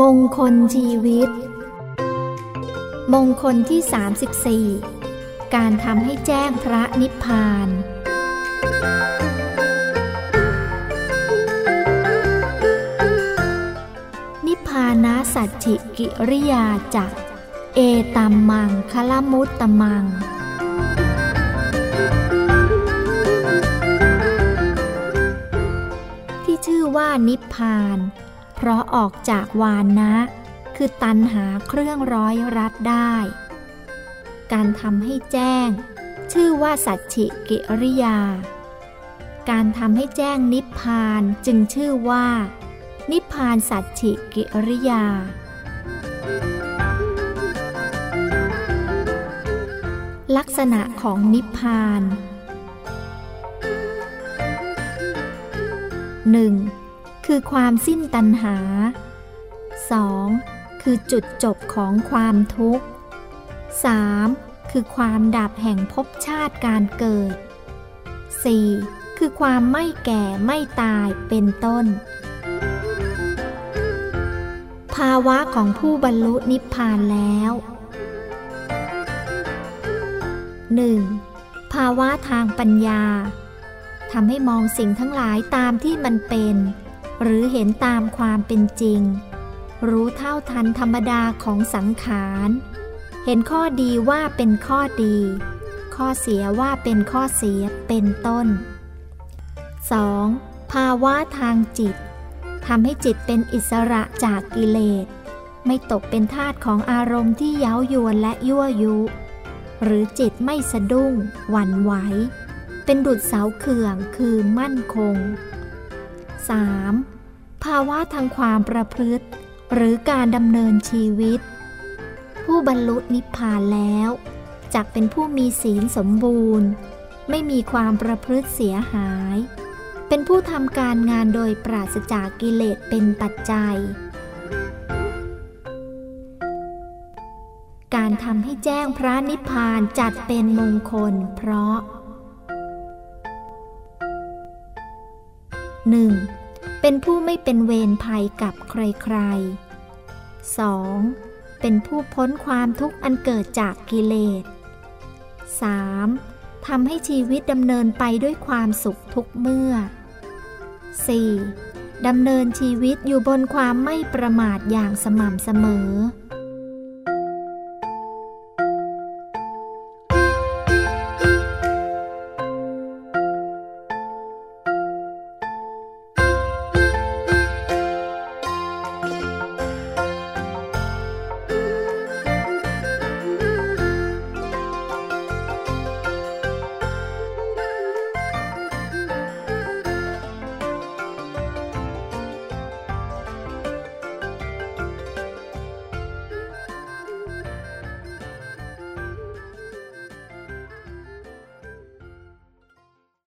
มงคลชีวิต มงคลที่ 34 การทำให้แจ้งพระนิพพาน นิพพานาสัจฉิกิริยาจักเอตัมมังคลมุตตมัง ที่ชื่อว่านิพพานเพราะออกจากวานนะ คือตันหาเครื่องร้อยรัดได้ การทำให้แจ้ง ชื่อว่าสัจฉิกิริยา การทำให้แจ้งนิพพานจึงชื่อว่า นิพพานสัจฉิกิริยาลักษณะของนิพพาน 1. คือความสิ้นตัณหา 2. คือจุดจบของความทุกข์ 3. คือความดับแห่งภพชาติการเกิด 4. คือความไม่แก่ไม่ตายเป็นต้น ภาวะของผู้บรรลุนิพพานแล้ว 1. ภาวะทางปัญญาทำให้มองสิ่งทั้งหลายตามที่มันเป็น หรือเห็นตามความเป็นจริง รู้เท่าทันธรรมดาของสังขาร เห็นข้อดีว่าเป็นข้อดี ข้อเสียว่าเป็นข้อเสียเป็นต้น 2. ภาวะทางจิตทำให้จิตเป็นอิสระจากกิเลส ไม่ตกเป็นทาสของอารมณ์ที่เย้ายวนและยั่วยุ หรือจิตไม่สะดุ้ง หวั่นไหว เป็นดุจเสาเขื่องคือมั่นคง 3. ภาวะทางความประพฤติ หรือการดำเนินชีวิต ผู้บรรลุนิพพานแล้วจักเป็นผู้มีศีลสมบูรณ์ ไม่มีความประพฤติเสียหาย เป็นผู้ทำการงานโดยปราศจากกิเลสเป็นปัจจัย การทำให้แจ้งพระนิพพานจัดเป็นมงคลเพราะ 1. เป็นผู้ไม่เป็นเวรภัยกับใครๆ 2. เป็นผู้พ้นความทุกข์อันเกิดจากกิเลส 3. ทำให้ชีวิตดำเนินไปด้วยความสุขทุกเมื่อ 4. ดำเนินชีวิตอยู่บนความไม่ประมาทอย่างสม่ำเสมอ